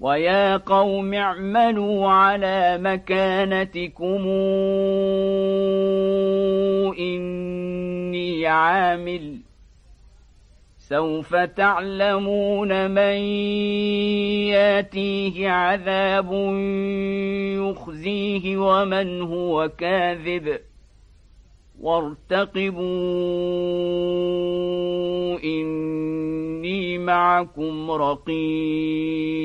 ويا قوم اعملوا على مكانتكم إني عامل سوف تعلمون من ياتيه عذاب يخزيه ومن هو كاذب وارتقبوا إني معكم رقيب